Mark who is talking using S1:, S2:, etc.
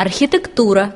S1: архитектура.